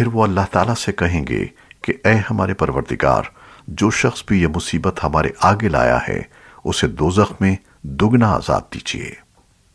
پھر وہ اللہ تعالیٰ سے کہیں گے کہ اے ہمارے پروردگار، جو شخص بھی یہ مصیبت ہمارے آگے لایا ہے، اسے دوزخ میں دگنا عذاب دیجیے